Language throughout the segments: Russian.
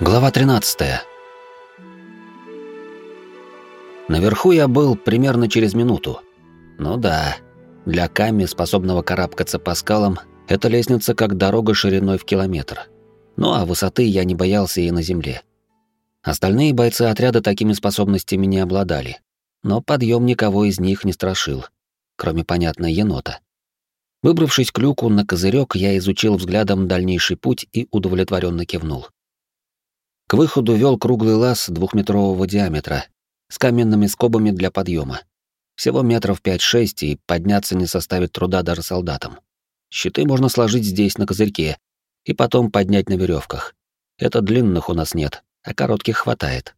Глава 13. Наверху я был примерно через минуту. Ну да, для Ками, способного карабкаться по скалам, эта лестница как дорога шириной в километр. Ну а высоты я не боялся и на земле. Остальные бойцы отряда такими способностями не обладали, но подъем никого из них не страшил, кроме, понятно, енота. Выбравшись к люку на козырек, я изучил взглядом дальнейший путь и удовлетворенно кивнул. К выходу вел круглый лаз двухметрового диаметра с каменными скобами для подъема. Всего метров 5-6, и подняться не составит труда даже солдатам. Щиты можно сложить здесь, на козырьке, и потом поднять на веревках. Это длинных у нас нет, а коротких хватает.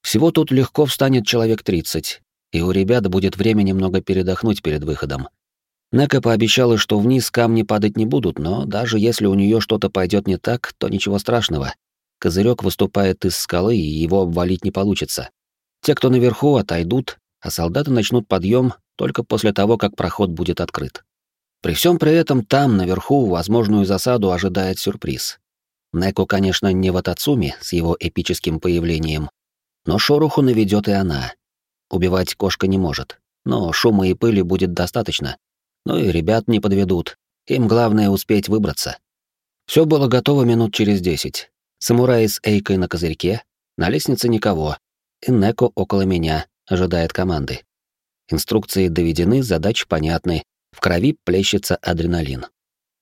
Всего тут легко встанет человек 30, и у ребят будет время немного передохнуть перед выходом. Нека пообещала, что вниз камни падать не будут, но даже если у нее что-то пойдет не так, то ничего страшного. Козырек выступает из скалы, и его обвалить не получится. Те, кто наверху, отойдут, а солдаты начнут подъем только после того, как проход будет открыт. При всем при этом там, наверху, возможную засаду ожидает сюрприз. Неко, конечно, не в Атацуме с его эпическим появлением, но шороху наведет и она. Убивать кошка не может, но шума и пыли будет достаточно, ну и ребят не подведут. Им главное успеть выбраться. Все было готово минут через десять. Самурай с Эйкой на козырьке, на лестнице никого. И Неко около меня, ожидает команды. Инструкции доведены, задачи понятны. В крови плещется адреналин.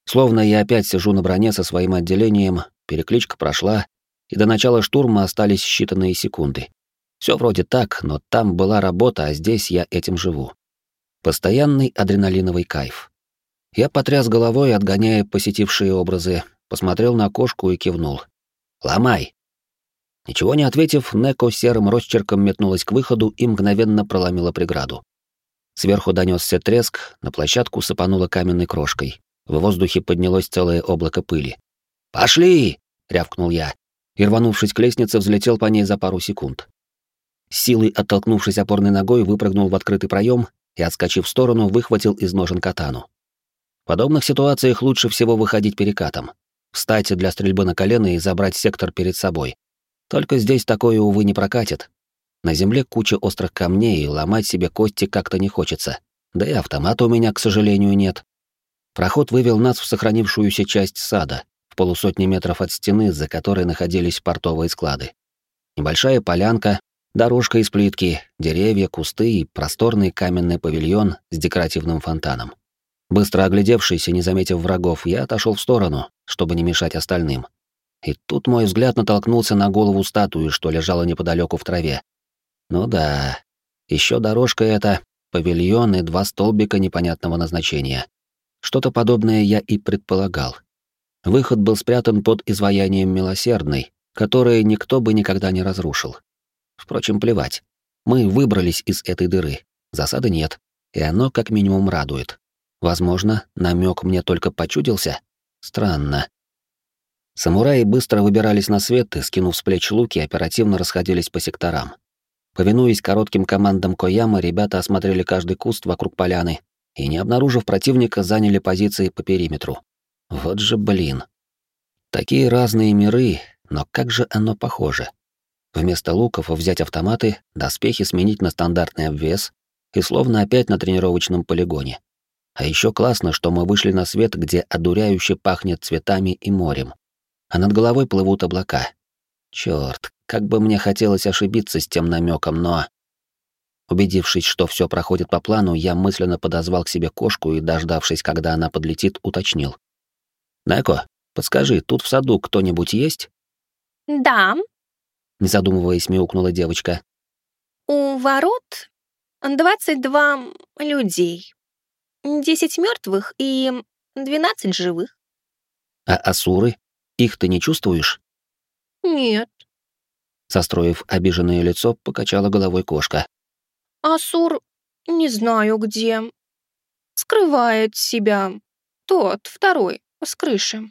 Словно я опять сижу на броне со своим отделением, перекличка прошла, и до начала штурма остались считанные секунды. Все вроде так, но там была работа, а здесь я этим живу. Постоянный адреналиновый кайф. Я потряс головой, отгоняя посетившие образы, посмотрел на кошку и кивнул. «Ломай!» Ничего не ответив, Неко серым росчерком метнулась к выходу и мгновенно проломила преграду. Сверху донесся треск, на площадку сыпануло каменной крошкой. В воздухе поднялось целое облако пыли. «Пошли!» — рявкнул я, и, рванувшись к лестнице, взлетел по ней за пару секунд. С силой оттолкнувшись опорной ногой, выпрыгнул в открытый проем и, отскочив в сторону, выхватил из ножен катану. В подобных ситуациях лучше всего выходить перекатом, встать для стрельбы на колено и забрать сектор перед собой. Только здесь такое, увы, не прокатит. На земле куча острых камней, и ломать себе кости как-то не хочется. Да и автомата у меня, к сожалению, нет. Проход вывел нас в сохранившуюся часть сада, в полусотни метров от стены, за которой находились портовые склады. Небольшая полянка, Дорожка из плитки, деревья, кусты и просторный каменный павильон с декоративным фонтаном. Быстро оглядевшись и не заметив врагов, я отошел в сторону, чтобы не мешать остальным. И тут мой взгляд натолкнулся на голову статуи, что лежала неподалеку в траве. Ну да, еще дорожка эта, павильон и два столбика непонятного назначения. Что-то подобное я и предполагал. Выход был спрятан под изваянием милосердной, которое никто бы никогда не разрушил. Впрочем, плевать. Мы выбрались из этой дыры. Засады нет. И оно как минимум радует. Возможно, намек мне только почудился? Странно. Самураи быстро выбирались на свет и, скинув с плеч луки, оперативно расходились по секторам. Повинуясь коротким командам Кояма, ребята осмотрели каждый куст вокруг поляны и, не обнаружив противника, заняли позиции по периметру. Вот же блин. Такие разные миры, но как же оно похоже. Вместо луков взять автоматы, доспехи сменить на стандартный обвес и словно опять на тренировочном полигоне. А еще классно, что мы вышли на свет, где одуряюще пахнет цветами и морем. А над головой плывут облака. Черт, как бы мне хотелось ошибиться с тем намеком, но... Убедившись, что все проходит по плану, я мысленно подозвал к себе кошку и, дождавшись, когда она подлетит, уточнил. «Неко, подскажи, тут в саду кто-нибудь есть?» «Да», не задумываясь, мяукнула девочка. У ворот двадцать два людей. Десять мертвых и двенадцать живых. А асуры? Их ты не чувствуешь? Нет. Состроив обиженное лицо, покачала головой кошка. Асур не знаю где. Скрывает себя. Тот, второй, с крыши.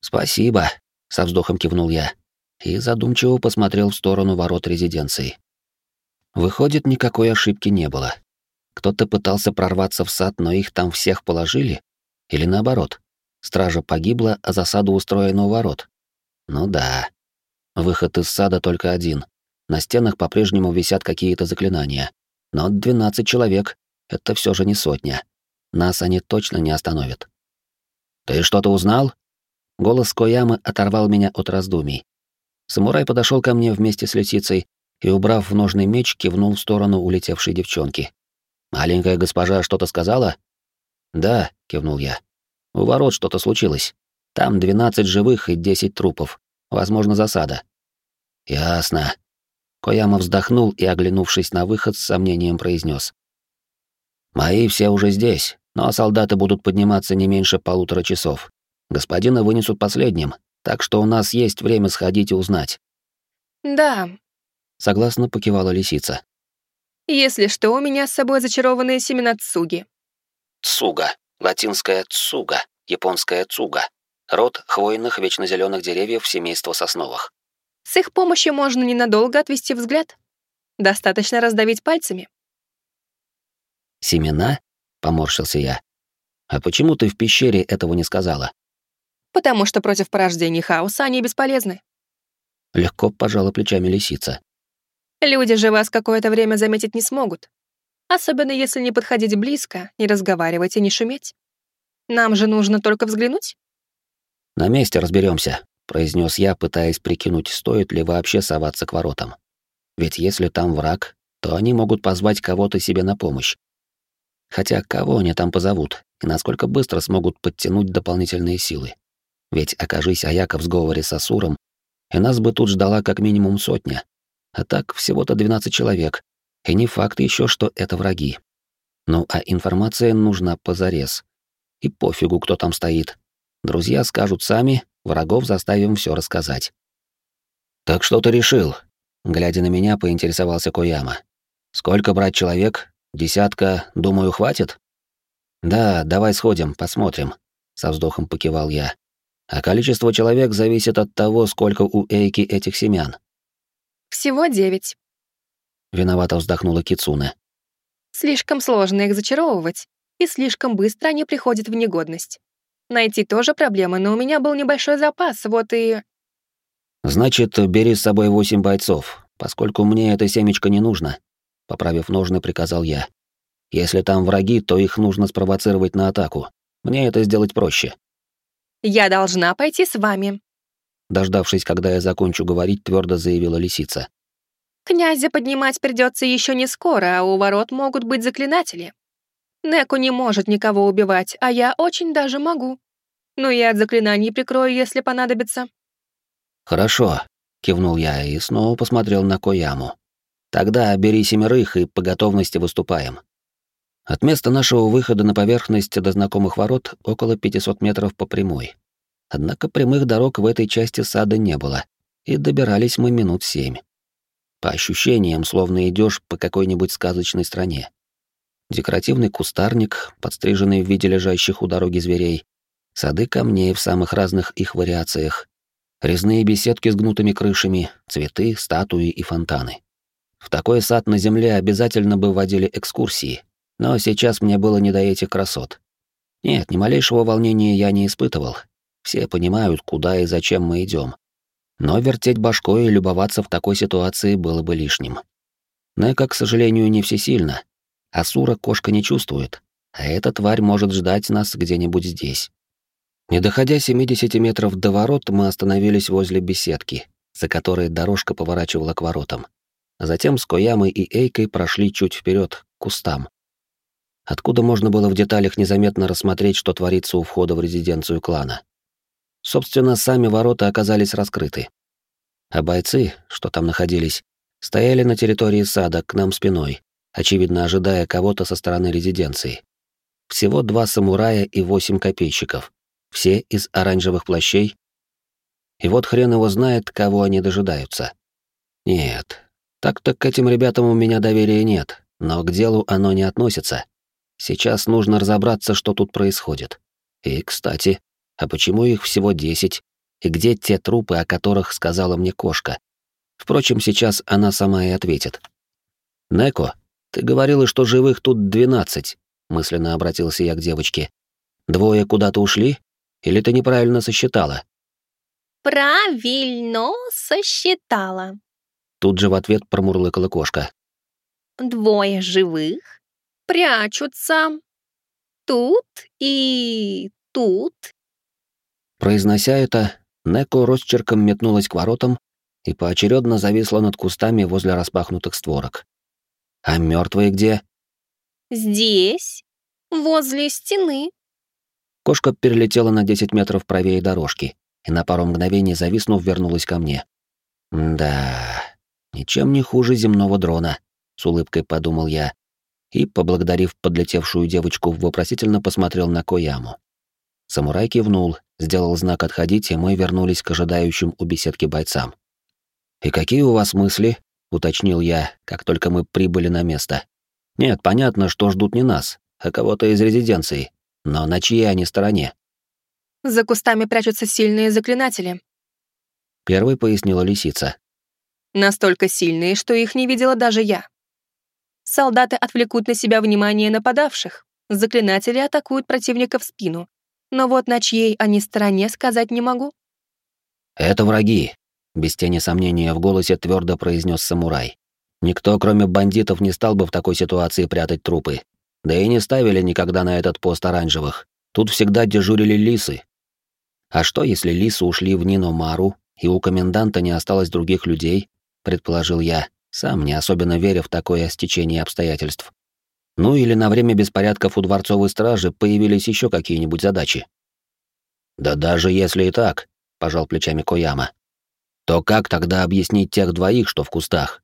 Спасибо, со вздохом кивнул я и задумчиво посмотрел в сторону ворот резиденции. Выходит, никакой ошибки не было. Кто-то пытался прорваться в сад, но их там всех положили? Или наоборот? Стража погибла, а засаду устроена у ворот? Ну да. Выход из сада только один. На стенах по-прежнему висят какие-то заклинания. Но 12 человек — это все же не сотня. Нас они точно не остановят. «Ты что-то узнал?» Голос Коямы оторвал меня от раздумий. Самурай подошел ко мне вместе с лисицей и, убрав в ножный меч, кивнул в сторону улетевшей девчонки. «Маленькая госпожа что-то сказала?» «Да», — кивнул я. «У ворот что-то случилось. Там двенадцать живых и десять трупов. Возможно, засада». «Ясно». Кояма вздохнул и, оглянувшись на выход, с сомнением произнес: «Мои все уже здесь, но солдаты будут подниматься не меньше полутора часов. Господина вынесут последним, так что у нас есть время сходить и узнать». «Да», — согласно покивала лисица. «Если что, у меня с собой зачарованные семена цуги». Цуга, латинская цуга, японская цуга. Род хвойных вечно зеленых деревьев семейства сосновых. С их помощью можно ненадолго отвести взгляд. Достаточно раздавить пальцами. «Семена?» — поморщился я. «А почему ты в пещере этого не сказала?» «Потому что против порождений хаоса они бесполезны». Легко пожала плечами лисица. Люди же вас какое-то время заметить не смогут. Особенно если не подходить близко, не разговаривать и не шуметь. Нам же нужно только взглянуть. На месте разберемся, произнес я, пытаясь прикинуть, стоит ли вообще соваться к воротам. Ведь если там враг, то они могут позвать кого-то себе на помощь. Хотя кого они там позовут, и насколько быстро смогут подтянуть дополнительные силы. Ведь окажись Аяков в сговоре с Асуром, и нас бы тут ждала как минимум сотня, а так всего-то 12 человек. И не факт еще, что это враги. Ну а информация нужна позарез. И пофигу, кто там стоит. Друзья скажут сами, врагов заставим все рассказать. «Так что ты решил?» Глядя на меня, поинтересовался Кояма. «Сколько брать человек? Десятка, думаю, хватит?» «Да, давай сходим, посмотрим», — со вздохом покивал я. «А количество человек зависит от того, сколько у Эйки этих семян. Всего девять. Виновато вздохнула Кицуна. Слишком сложно их зачаровывать, и слишком быстро они приходят в негодность. Найти тоже проблема, но у меня был небольшой запас, вот и... Значит, бери с собой восемь бойцов, поскольку мне это семечко не нужно, поправив ножны, приказал я. Если там враги, то их нужно спровоцировать на атаку. Мне это сделать проще. Я должна пойти с вами, Дождавшись, когда я закончу говорить, твердо заявила лисица. «Князя поднимать придется еще не скоро, а у ворот могут быть заклинатели. Неку не может никого убивать, а я очень даже могу. Но я от заклинаний прикрою, если понадобится». «Хорошо», — кивнул я и снова посмотрел на Кояму. «Тогда бери семерых и по готовности выступаем». От места нашего выхода на поверхность до знакомых ворот около 500 метров по прямой. Однако прямых дорог в этой части сада не было, и добирались мы минут семь. По ощущениям, словно идешь по какой-нибудь сказочной стране. Декоративный кустарник, подстриженный в виде лежащих у дороги зверей, сады камней в самых разных их вариациях, резные беседки с гнутыми крышами, цветы, статуи и фонтаны. В такой сад на земле обязательно бы водили экскурсии, но сейчас мне было не до этих красот. Нет, ни малейшего волнения я не испытывал, все понимают, куда и зачем мы идем. Но вертеть башкой и любоваться в такой ситуации было бы лишним. Нека, к сожалению, не всесильна. Асура кошка не чувствует, а эта тварь может ждать нас где-нибудь здесь. Не доходя 70 метров до ворот, мы остановились возле беседки, за которой дорожка поворачивала к воротам. Затем с Коямой и Эйкой прошли чуть вперед к кустам. Откуда можно было в деталях незаметно рассмотреть, что творится у входа в резиденцию клана. Собственно, сами ворота оказались раскрыты. А бойцы, что там находились, стояли на территории сада к нам спиной, очевидно ожидая кого-то со стороны резиденции. Всего два самурая и восемь копейщиков, все из оранжевых плащей. И вот хрен его знает, кого они дожидаются. Нет, так-то к этим ребятам у меня доверия нет, но к делу оно не относится. Сейчас нужно разобраться, что тут происходит. И, кстати, а почему их всего десять? И где те трупы, о которых сказала мне кошка? Впрочем, сейчас она сама и ответит. «Неко, ты говорила, что живых тут двенадцать», — мысленно обратился я к девочке. «Двое куда-то ушли? Или ты неправильно сосчитала?» Правильно сосчитала. Тут же в ответ промурлыкала кошка. Двое живых прячутся. Тут и тут. Произнося это, Неко росчерком метнулась к воротам и поочередно зависла над кустами возле распахнутых створок. А мертвые где? Здесь, возле стены. Кошка перелетела на 10 метров правее дорожки и на пару мгновений зависнув вернулась ко мне. Да, ничем не хуже земного дрона, с улыбкой подумал я и, поблагодарив подлетевшую девочку, вопросительно посмотрел на Кояму. Самурай кивнул, сделал знак отходить, и мы вернулись к ожидающим у беседки бойцам. «И какие у вас мысли?» — уточнил я, как только мы прибыли на место. «Нет, понятно, что ждут не нас, а кого-то из резиденции, но на чьей они стороне?» За кустами прячутся сильные заклинатели. Первый пояснила лисица. Настолько сильные, что их не видела даже я. Солдаты отвлекут на себя внимание нападавших. Заклинатели атакуют противника в спину. Но вот на чьей они стороне сказать не могу. «Это враги», — без тени сомнения в голосе твердо произнес самурай. «Никто, кроме бандитов, не стал бы в такой ситуации прятать трупы. Да и не ставили никогда на этот пост оранжевых. Тут всегда дежурили лисы, а что, если лисы ушли в Нину Мару, и у коменданта не осталось других людей, предположил я, сам не особенно веря в такое стечение обстоятельств. Ну или на время беспорядков у дворцовой стражи появились еще какие-нибудь задачи. Да даже если и так, пожал плечами Кояма, то как тогда объяснить тех двоих, что в кустах?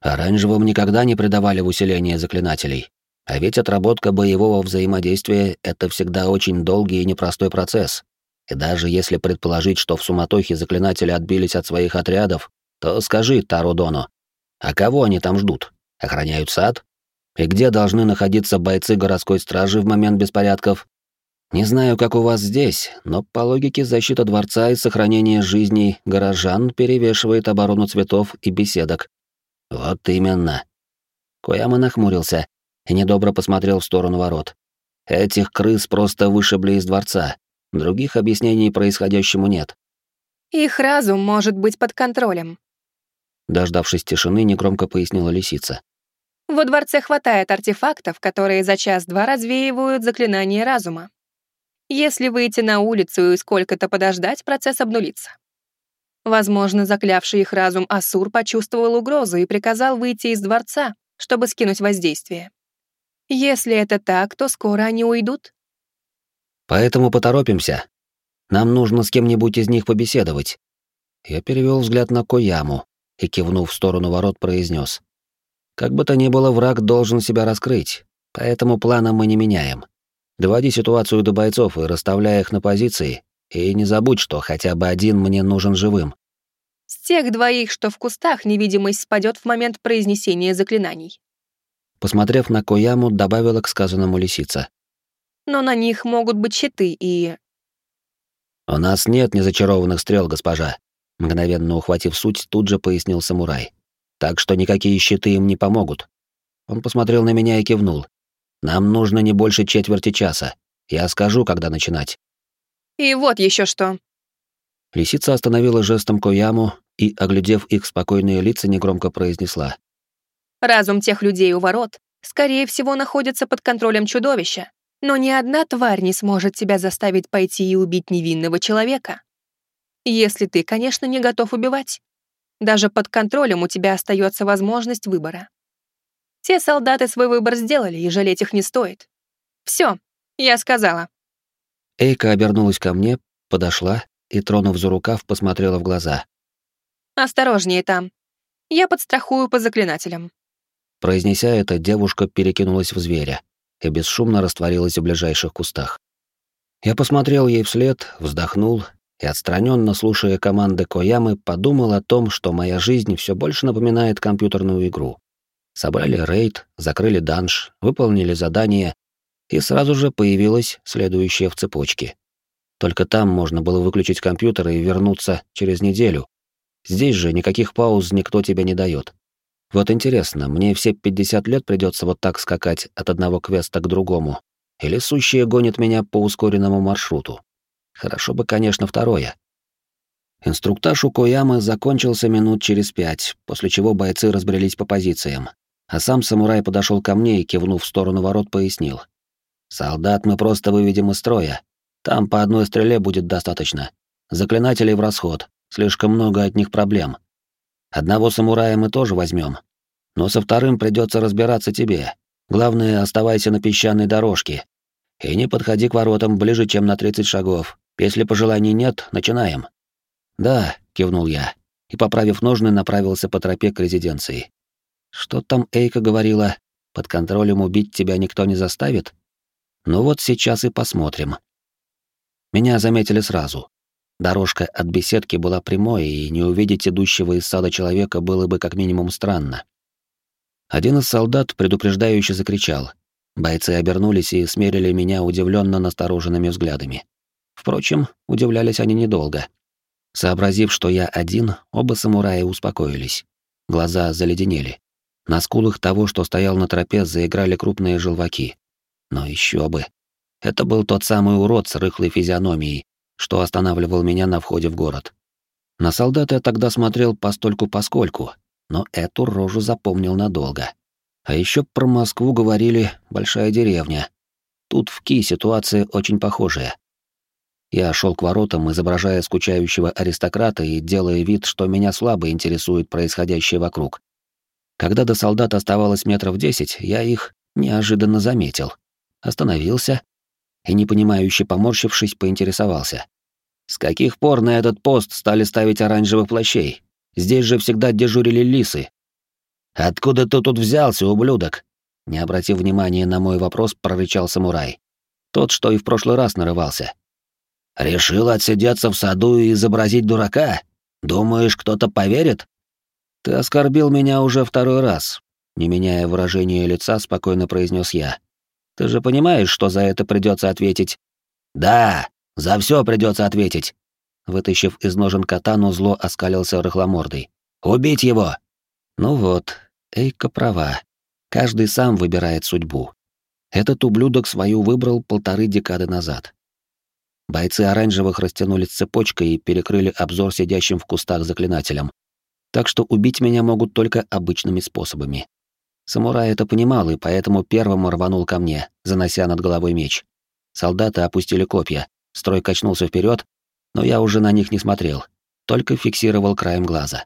Оранжевым никогда не придавали в усиление заклинателей. А ведь отработка боевого взаимодействия — это всегда очень долгий и непростой процесс, и даже если предположить, что в суматохе заклинатели отбились от своих отрядов, то скажи Тару Дону, а кого они там ждут? Охраняют сад? И где должны находиться бойцы городской стражи в момент беспорядков? Не знаю, как у вас здесь, но по логике защита дворца и сохранение жизней горожан перевешивает оборону цветов и беседок. Вот именно. Кояма нахмурился и недобро посмотрел в сторону ворот. Этих крыс просто вышибли из дворца, Других объяснений происходящему нет. Их разум может быть под контролем. Дождавшись тишины, негромко пояснила лисица. Во дворце хватает артефактов, которые за час-два развеивают заклинание разума. Если выйти на улицу и сколько-то подождать, процесс обнулится. Возможно, заклявший их разум Асур почувствовал угрозу и приказал выйти из дворца, чтобы скинуть воздействие. Если это так, то скоро они уйдут. Поэтому поторопимся. Нам нужно с кем-нибудь из них побеседовать. Я перевел взгляд на Кояму и, кивнув в сторону ворот, произнес: Как бы то ни было, враг должен себя раскрыть, поэтому плана мы не меняем. Доводи ситуацию до бойцов и расставляй их на позиции, и не забудь, что хотя бы один мне нужен живым. С тех двоих, что в кустах, невидимость спадет в момент произнесения заклинаний. Посмотрев на Кояму, добавила к сказанному лисица но на них могут быть щиты и... «У нас нет незачарованных стрел, госпожа», — мгновенно ухватив суть, тут же пояснил самурай. «Так что никакие щиты им не помогут». Он посмотрел на меня и кивнул. «Нам нужно не больше четверти часа. Я скажу, когда начинать». «И вот еще что». Лисица остановила жестом Кояму и, оглядев их спокойные лица, негромко произнесла. «Разум тех людей у ворот, скорее всего, находится под контролем чудовища. Но ни одна тварь не сможет тебя заставить пойти и убить невинного человека. Если ты, конечно, не готов убивать. Даже под контролем у тебя остается возможность выбора. Те солдаты свой выбор сделали, и жалеть их не стоит. Все, я сказала. Эйка обернулась ко мне, подошла и, тронув за рукав, посмотрела в глаза. «Осторожнее там. Я подстрахую по заклинателям». Произнеся это, девушка перекинулась в зверя и бесшумно растворилась в ближайших кустах. Я посмотрел ей вслед, вздохнул и, отстраненно слушая команды Коямы, подумал о том, что моя жизнь все больше напоминает компьютерную игру. Собрали рейд, закрыли данж, выполнили задание, и сразу же появилась следующая в цепочке. Только там можно было выключить компьютер и вернуться через неделю. Здесь же никаких пауз никто тебе не дает. Вот интересно, мне все 50 лет придется вот так скакать от одного квеста к другому, или сущие гонят меня по ускоренному маршруту? Хорошо бы, конечно, второе. Инструктаж у Коямы закончился минут через пять, после чего бойцы разбрелись по позициям. А сам самурай подошел ко мне и, кивнув в сторону ворот, пояснил. «Солдат мы просто выведем из строя. Там по одной стреле будет достаточно. Заклинателей в расход. Слишком много от них проблем. Одного самурая мы тоже возьмем. Но со вторым придется разбираться тебе. Главное, оставайся на песчаной дорожке. И не подходи к воротам ближе, чем на 30 шагов. Если пожеланий нет, начинаем. Да, кивнул я и, поправив ножны, направился по тропе к резиденции. Что там Эйка говорила? Под контролем убить тебя никто не заставит? Ну вот сейчас и посмотрим. Меня заметили сразу. Дорожка от беседки была прямой, и не увидеть идущего из сада человека было бы как минимум странно. Один из солдат предупреждающе закричал. Бойцы обернулись и смерили меня удивленно настороженными взглядами. Впрочем, удивлялись они недолго. Сообразив, что я один, оба самурая успокоились. Глаза заледенели. На скулах того, что стоял на тропе, заиграли крупные желваки. Но еще бы. Это был тот самый урод с рыхлой физиономией, что останавливал меня на входе в город. На солдата я тогда смотрел постольку-поскольку, но эту рожу запомнил надолго. А еще про Москву говорили «большая деревня». Тут в Ки ситуация очень похожая. Я шел к воротам, изображая скучающего аристократа и делая вид, что меня слабо интересует происходящее вокруг. Когда до солдат оставалось метров десять, я их неожиданно заметил. Остановился и, непонимающе поморщившись, поинтересовался. «С каких пор на этот пост стали ставить оранжевых плащей? Здесь же всегда дежурили лисы». «Откуда ты тут взялся, ублюдок?» Не обратив внимания на мой вопрос, прорычал самурай. Тот, что и в прошлый раз нарывался. Решил отсидеться в саду и изобразить дурака? Думаешь, кто-то поверит? Ты оскорбил меня уже второй раз, не меняя выражения лица, спокойно произнес я. Ты же понимаешь, что за это придется ответить? Да, за все придется ответить. Вытащив из ножен катану, зло оскалился рыхломордый. Убить его! Ну вот, Эйка права. Каждый сам выбирает судьбу. Этот ублюдок свою выбрал полторы декады назад. Бойцы оранжевых растянулись цепочкой и перекрыли обзор сидящим в кустах заклинателям. Так что убить меня могут только обычными способами. Самурай это понимал и поэтому первым рванул ко мне, занося над головой меч. Солдаты опустили копья, строй качнулся вперед, но я уже на них не смотрел, только фиксировал краем глаза.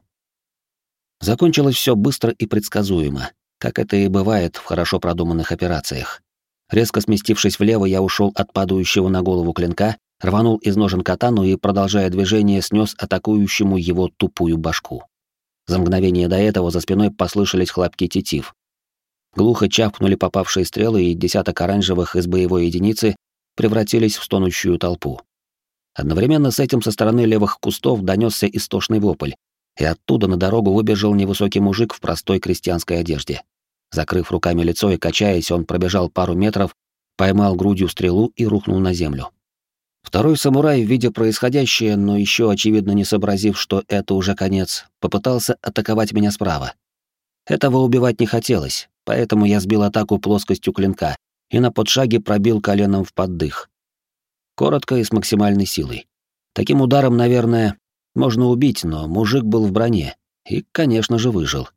Закончилось все быстро и предсказуемо, как это и бывает в хорошо продуманных операциях. Резко сместившись влево, я ушел от падающего на голову клинка рванул из ножен катану и, продолжая движение, снес атакующему его тупую башку. За мгновение до этого за спиной послышались хлопки тетив. Глухо чавкнули попавшие стрелы, и десяток оранжевых из боевой единицы превратились в стонущую толпу. Одновременно с этим со стороны левых кустов донесся истошный вопль, и оттуда на дорогу выбежал невысокий мужик в простой крестьянской одежде. Закрыв руками лицо и качаясь, он пробежал пару метров, поймал грудью стрелу и рухнул на землю. Второй самурай, видя происходящее, но еще очевидно не сообразив, что это уже конец, попытался атаковать меня справа. Этого убивать не хотелось, поэтому я сбил атаку плоскостью клинка и на подшаге пробил коленом в поддых. Коротко и с максимальной силой. Таким ударом, наверное, можно убить, но мужик был в броне и, конечно же, выжил.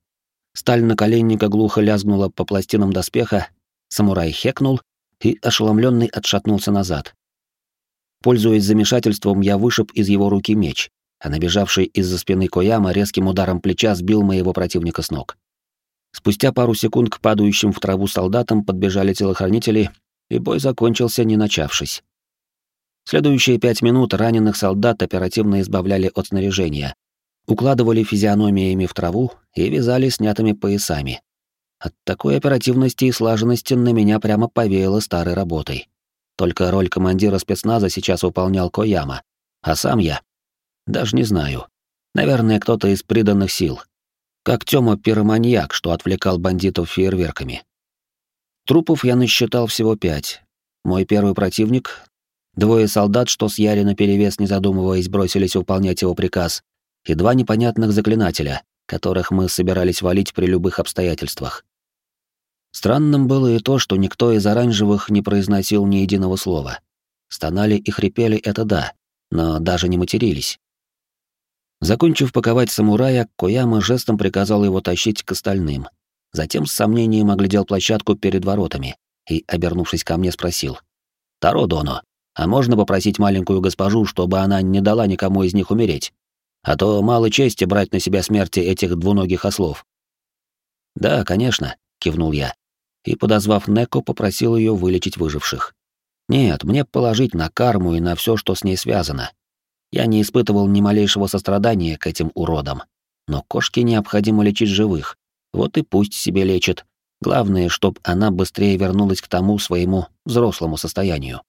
Сталь наколенника глухо лязгнула по пластинам доспеха, самурай хекнул и, ошеломленный, отшатнулся назад. Пользуясь замешательством, я вышиб из его руки меч, а набежавший из-за спины Кояма резким ударом плеча сбил моего противника с ног. Спустя пару секунд к падающим в траву солдатам подбежали телохранители, и бой закончился, не начавшись. Следующие пять минут раненых солдат оперативно избавляли от снаряжения, укладывали физиономиями в траву и вязали снятыми поясами. От такой оперативности и слаженности на меня прямо повеяло старой работой. Только роль командира спецназа сейчас выполнял Кояма, а сам я даже не знаю. Наверное, кто-то из приданных сил. Как Тёма пироманьяк, что отвлекал бандитов фейерверками. Трупов я насчитал всего пять. Мой первый противник, двое солдат, что с Яри наперевес, не задумываясь, бросились выполнять его приказ, и два непонятных заклинателя, которых мы собирались валить при любых обстоятельствах. Странным было и то, что никто из оранжевых не произносил ни единого слова. Стонали и хрипели — это да, но даже не матерились. Закончив паковать самурая, Кояма жестом приказал его тащить к остальным. Затем с сомнением оглядел площадку перед воротами и, обернувшись ко мне, спросил. «Таро Доно, а можно попросить маленькую госпожу, чтобы она не дала никому из них умереть? А то мало чести брать на себя смерти этих двуногих ослов». «Да, конечно», — кивнул я, и, подозвав Неко, попросил ее вылечить выживших. «Нет, мне положить на карму и на все, что с ней связано, я не испытывал ни малейшего сострадания к этим уродам. Но кошке необходимо лечить живых. Вот и пусть себе лечит. Главное, чтобы она быстрее вернулась к тому своему взрослому состоянию.